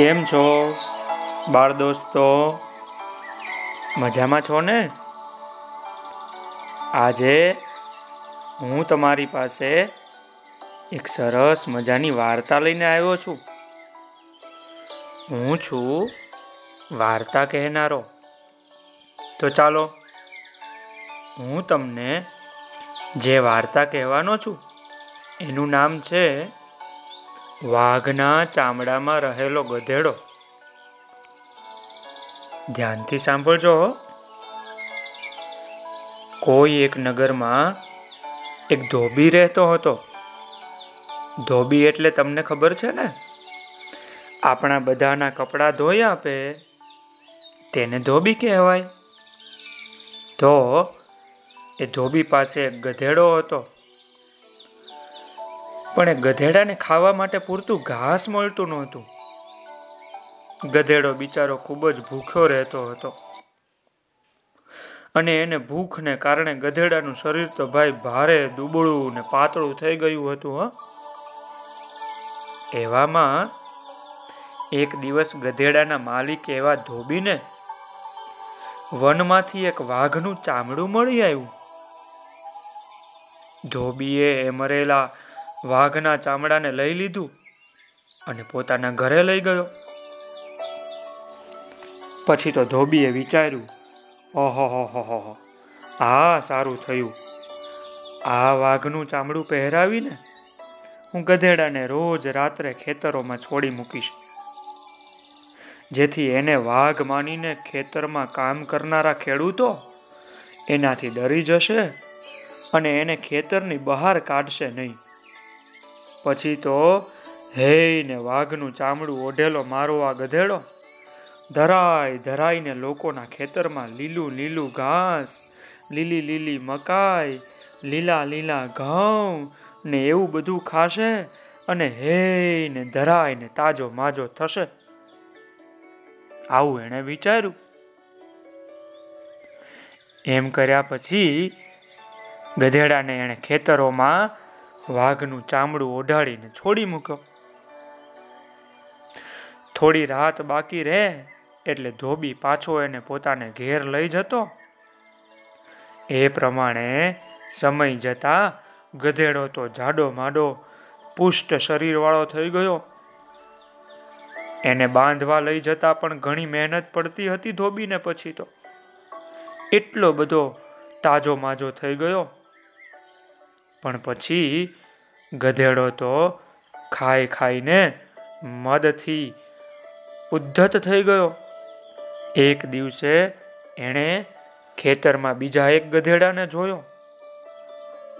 કેમ છો? બાળ દોસ્તો, મજામાં છો ને? આજે હું તમારી પાસે એક સરસ મજાની વાર્તા લઈને આવ્યો છું. હું છું વાર્તા કહેનારો. તો ચાલો, હું તમને જે વાર્તા કહેવાનો છું, એનું નામ છે વાઘના ચામડામાં રહેલો ગધેડો. ધ્યાનથી સાંભળજો કોઈ એક નગરમાં એક ધોબી રહેતો હતો. ધોબી એટલે તમને ખબર છે ને? આપણા બધાના કપડાં ધોઈ આપે, તેને ધોબી કહેવાય. તો એ ધોબી પાસે ગધેડો હતો. પણ એ ગધેડાને ખાવા માટે પૂરતું ઘાસ મળતું નહોતું. ગધેડો બિચારો ખૂબ જ ભૂખ્યો રહેતો હતો. અને એને ભૂખને કારણે ગધેડાનું શરીર તો ભાઈ ભારે દુબળું ને પાતળું થઈ ગયું હતું, હ. એવામાં એક દિવસ ગધેડાના માલિક એવા ધોબીને વનમાંથી એક વાઘનું ચામડું મળી આવ્યું. ધોબીએ એ મરેલા વાઘના ચામડાને લઈ લીધું અને પોતાના ઘરે લઈ ગયો. પછી તો ધોબીએ વિચાર્યું, ઓહો, હો હો સારું થયું. આ વાઘનું ચામડું પહેરાવીને હું ગધેડાને રોજ રાત્રે ખેતરોમાં છોડી મૂકીશ. જેથી એને વાઘ માનીને ખેતરમાં કામ કરનારા ખેડૂતો એનાથી ડરી જશે અને એને ખેતરની બહાર કાઢશે નહીં. પછી તો હે ને વાઘનું ચામડું ઓઢેલો મારો આ ગધેડો? ધરાય ધરાઈને લોકોના ખેતરમાં લીલું લીલું ઘાસ, લીલી લીલી મકાઈ, લીલા લીલા ઘઉં ને એવું બધું ખાશે અને હે ને ધરાય ને તાજો માજો થશે. આવું એણે વિચાર્યું. એમ કર્યા પછી ગધેડાને એણે ખેતરોમાં વાઘનું ચામડું ઓઢાડીને છોડી મૂક્યો. થોડી રાત બાકી રહે એટલે ધોબી પાછો એને પોતાને ઘેર લઈ જતો. એ પ્રમાણે સમય જતા ગધેડો તો જાડો માડો પુષ્ટ શરીરવાળો થઈ ગયો. એને બાંધવા લઈ જતા પણ ઘણી મહેનત પડતી હતી ધોબીને પછી તો. એટલો બધો તાજો માજો થઈ ગયો. પણ પછી ગધેડો તો ખાઈ ખાઈને મદથી ઉદ્ધત થઈ ગયો. એક દિવસે એણે ખેતરમાં બીજા એક ગધેડાને જોયો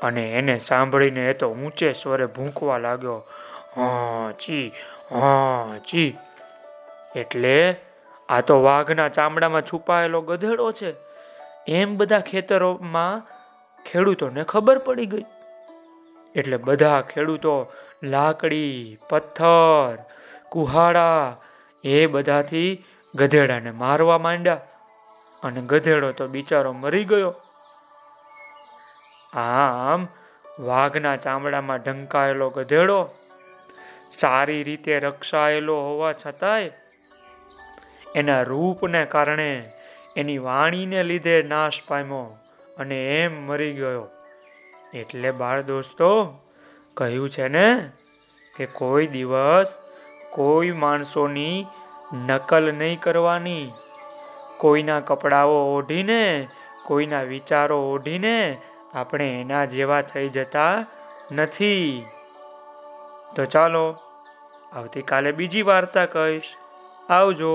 અને એને સાંભળીને એ તો ઊંચે સ્વરે ભૂંકવા લાગ્યો હા ચી હા ચી એટલે આ તો વાઘના ચામડામાં છુપાયેલો ગધેડો છે. એમ બધા ખેતરોમાં ખેડૂતોને ખબર પડી ગઈ. એટલે બધા ખેડૂતો લાકડી, પથ્થર, કુહાડા એ બધાથી ગધેડાને મારવા માંડ્યા. અને ગધેડો તો બિચારો મરી ગયો. આમ વાઘના ચામડામાં ઢંકાયેલો ગધેડો સારી રીતે રક્ષાયેલો હોવા છતાંય એના રૂપને કારણે એની વાણીને લીધે નાશ પામ્યો અને એમ મરી ગયો. એટલે બાળ દોસ્તો, કહ્યું છે ને કે કોઈ દિવસ કોઈ માણસોની નકલ નહીં કરવાની. કોઈના કપડાઓ ઓઢીને, કોઈના વિચારો ઓઢીને આપણે એના જેવા થઈ જતા નથી. તો ચાલો, આવતીકાલે બીજી વાર્તા કહીશ. આવજો.